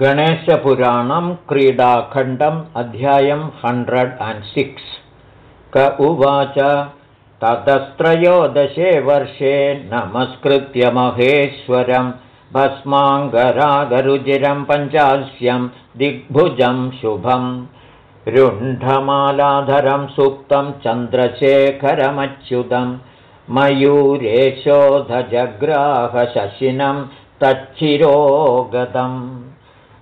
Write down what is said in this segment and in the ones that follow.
गणेशपुराणं क्रीडाखण्डम् अध्यायं hundred and six क उवाच ततस्त्रयोदशे वर्षे नमस्कृत्य महेश्वरं भस्माङ्गरागरुचिरं पञ्चास्यं दिग्भुजं शुभं। रुण्ढमालाधरं सुप्तं चन्द्रशेखरमच्युतं मयूरेशोधजग्राहशशिनं तच्छिरोगतम्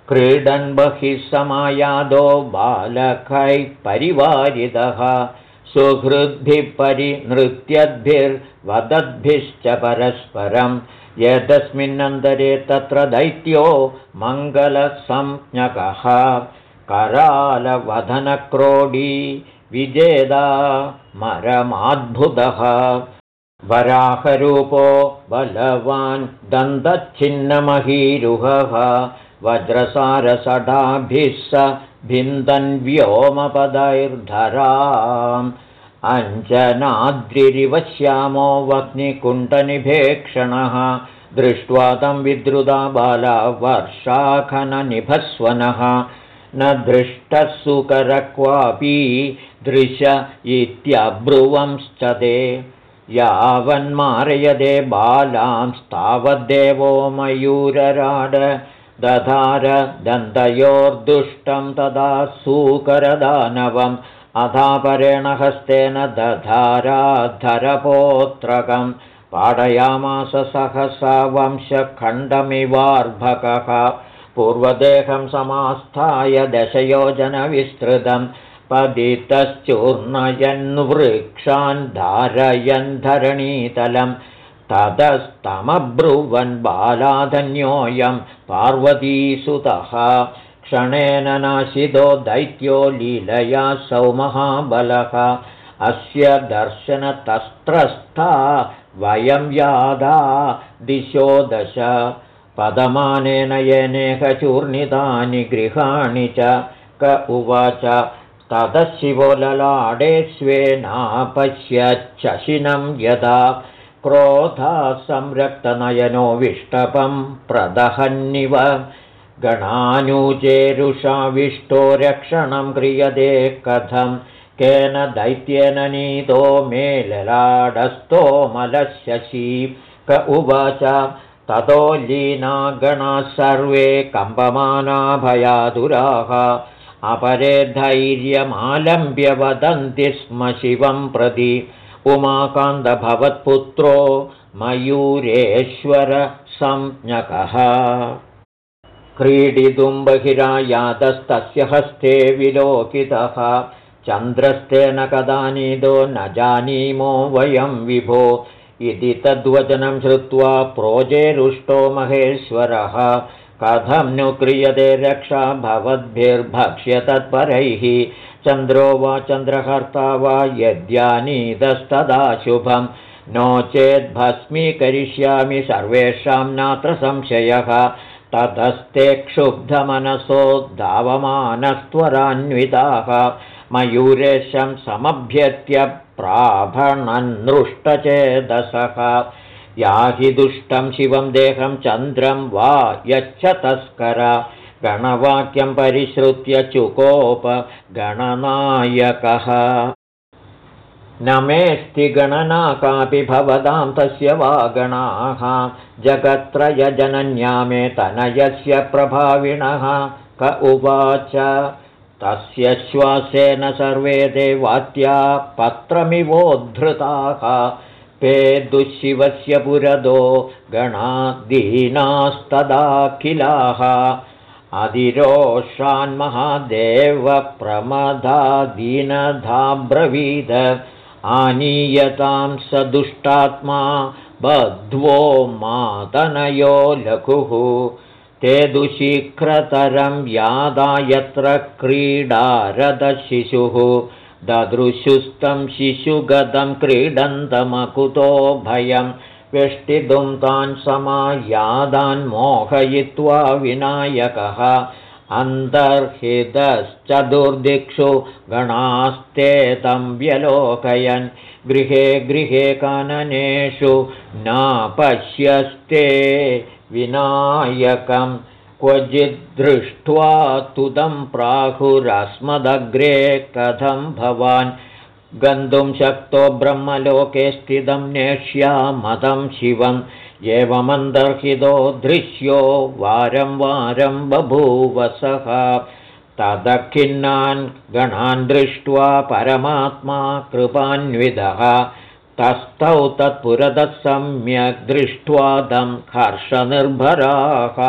क्रीडन् बहिः समायादो बालकैः परिवारितः सुहृद्भिः परिनृत्यद्भिर्वदद्भिश्च परस्परं। यतस्मिन्नन्तरे तत्र दैत्यो मङ्गलसंज्ञकः। करालवधनक्रोडी विजेदा मरमाद्भुतः। वराहरूपो बलवान् दन्तच्छिन्नमहीरुहः वज्रसारसडाभिः स भिन्दन्व्योमपदैर्धराम्। अञ्जनाद्रिरिव श्यामो वह्निकुण्डनिभेक्षणः दृष्ट्वा तं विद्रुता बाला वर्षाखननिभस्वनः। न दृष्टः सुकरक्वापि दृश इत्यब्रुवंश्च ते। यावन्मारयदे बालांस्तावद्देवो मयूरराड दधार दन्तयोर्दुष्टं तदा सूकरदानवम् अधापरेण हस्तेन दधाराधरपोत्रकं पाठयामास सहसा वंशखण्डमिवार्भकः। पूर्वदेहं समास्थाय दशयोजनविस्तृतं पदितश्चूर्णयन्वृक्षान् धारयन् धरणीतलं ततस्तमब्रुवन् बालाधन्योऽयं पार्वतीसुतः क्षणेन नाशितो दैत्यो लीलया सौमहाबलः। अस्य दर्शनतस्त्रस्था वयं यादा दिशो दश। पदमानेन येनेकचूर्णितानि गृहाणि च। क उवाच ततः शिवो ललाडे स्वेनापश्यच्छशिनं यदा क्रोधासंरक्तनयनो विष्टपं प्रदहन्निव। गणानुचेरुषाविष्टो रक्षणं क्रियते कथं? केन दैत्येन नीतो मे ललाडस्थोमलशशी क उवाच ततो लीना गणाः सर्वे कम्पमानाभयादुराः अपरे धैर्यमालम्ब्य वदन्ति स्म शिवं प्रति उमाकान्तभवत्पुत्रो मयूरेश्वरसंज्ञकः। क्रीडितुं बहिरायातस्तस्य हस्ते विलोकितः। चन्द्रस्तेन कदानीदो न जानीमो वयं विभो। इति तद्वचनं श्रुत्वा प्रोजेरुष्टो महेश्वरः कथं नु क्रियते रक्षा भवद्भिर्भक्ष्य तत्परैः चन्द्रो वा चन्द्रहर्ता वा यद्यानीतस्तदा शुभं। नो चेद्भस्मीकरिष्यामि सर्वेषां नात्र संशयः। ततस्ते क्षुब्धमनसो धावमानस्त्वरान्विताः। मयूरेशं समभ्यत्य प्राभणन्नृष्टचेदसः याहि दुष्टं शिवं देहं चन्द्रं वा यच्छ तस्कर गणवाक्यं परिश्रुत्य चुकोपगणनायकः न मेऽस्ति गणना कापि भवतां तस्य वा गणाः जगत्त्रयजनन्या मे तनयस्य प्रभाविणः। क उवाच तस्य श्वासेन सर्वे ते वात्या पत्रमिवोद्धृताः पे दुःशिवस्य पुरदो गणादीनास्तदाखिलाः। अधिरोषान्महादेवप्रमदादीनधाब्रवीद आनीयतां स दुष्टात्मा बध्वो मातनयो लघुः। ते दुशीघ्रतरं यादा यत्र क्रीडारदशिशुः ददृशुस्तं शिशुगतं क्रीडन्तमकुतो भयं वेष्टितुं तान् समायादान् मोहयित्वा विनायकः अन्तर्हितश्चतुर्दिक्षु गणास्ते तं व्यलोकयन् गृहे गृहे काननेषु नापश्यस्ते विनायकं क्वचिद्दृष्ट्वा तुदं प्राहुरस्मदग्रे कथं भवान् गन्तुं शक्तो ब्रह्मलोके स्थितं नेष्यामतं शिवम् एवमन्तर्हितो दृश्यो वारं वारं बभूवसः तदखिन्नान् गणान् दृष्ट्वा परमात्मा कृपान्विदः तस्थौ तत्पुरतः सम्यक् दृष्ट्वा तं हर्षनिर्भराः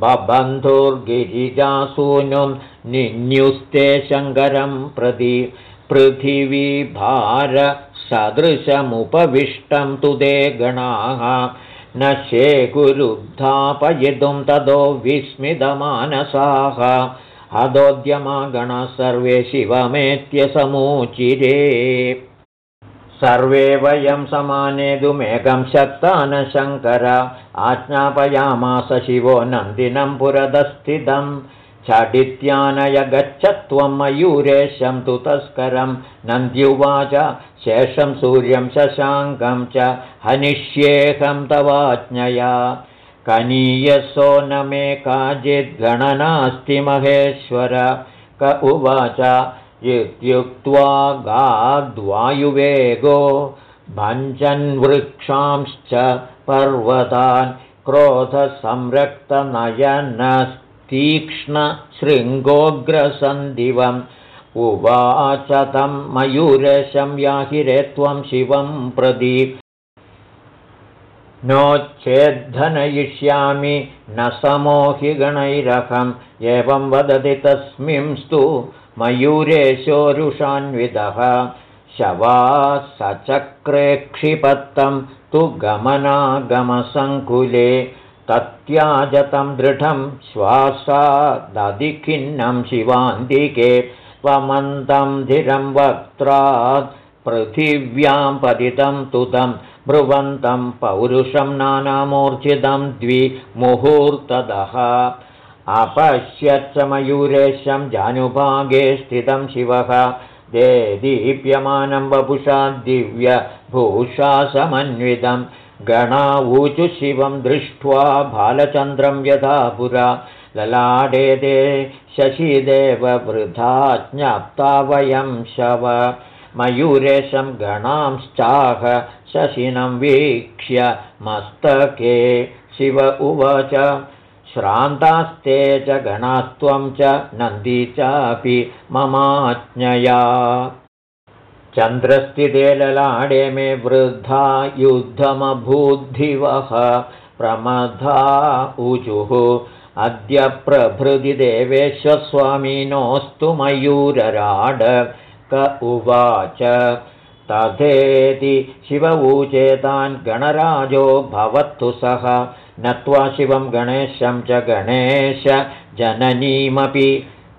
बबन्धुर्गिरिजासूनुं निन्युस्ते शङ्करं प्रति पृथिवीभारसदृशमुपविष्टं तु ते गणाः। न शेकुरुद्धापयितुं ततो विस्मितमानसाः। हदोद्यमागणः सर्वे शिवमेत्यसमूचिरे सर्वे वयं समानेतुमेकं शक्तान शङ्कर आज्ञापयामास शिवो नन्दिनं पुरदस्थितं। झटित्यानय गच्छ त्वं मयूरेशं तु तस्करं नन्द्युवाच शेषं सूर्यं शशाङ्कं च हनिष्येऽहं तवाज्ञया। कनीयसो न मे काचिद्गणनास्ति महेश्वर। क उवाच इत्युक्त्वा गाद्वायुवेगो भञ्जन्वृक्षांश्च पर्वतान् क्रोधसंरक्तनयनस्तीक्ष्णशृङ्गोग्रसन्दिवम्। उवाच तं मयूरशं याहिरे त्वं शिवं प्रदि नोच्छेद्धनयिष्यामि न समोहि गणैरहम्। एवं वदति तस्मिंस्तु मयूरेशोरुषान्वितः शवा सचक्रेक्षिपत्तं तु गमनागमसङ्कुले। तत्याजतं दृढं श्वासा दधिखिन्नं शिवान्तिके। त्वमन्तं धिरं वक्त्रात् पृथिव्यां पतितं तुतं। ब्रुवन्तं पौरुषं नानामूर्छितं द्विमुहूर्तदः अपश्यच्च मयूरेशं जानुभागे स्थितं शिवः। दे दीप्यमानं वपुषा दिव्यभूषा समन्वितं। गणावूचु शिवं दृष्ट्वा बालचन्द्रं यथा पुरा। ललाडे दे शशिदेव वृथा ज्ञाप्ता वयं शव। मयूरेशं गणांश्चाह शशिनं वीक्ष्य मस्तके। शिव उवाच श्रान्तास्ते च गणास्त्वं च नन्दी चापि ममाज्ञया। चन्द्रस्थिते ललाडे मे वृद्धा युद्धमभूद्धिवः प्रमथा ऊजुः। अद्य प्रभृति देवेश्वस्वामिनोऽस्तु मयूरराड। क उवाच तथेति शिव ऊचेतान् गणराजो भवत्तु सः। नत्वा शिवं गणेशं च गणेश जननीमपि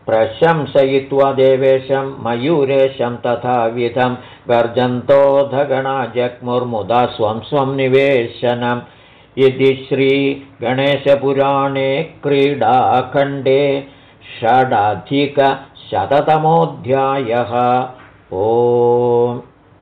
प्रशंसयित्वा देवेशं मयूरेशं तथाविधं गर्जन्तोऽधगणा जग्मुर्मुदा स्वं स्वं निवेशनम्। इति श्रीगणेशपुराणे क्रीडाखण्डे षडधिकशततमोऽध्यायः। ओ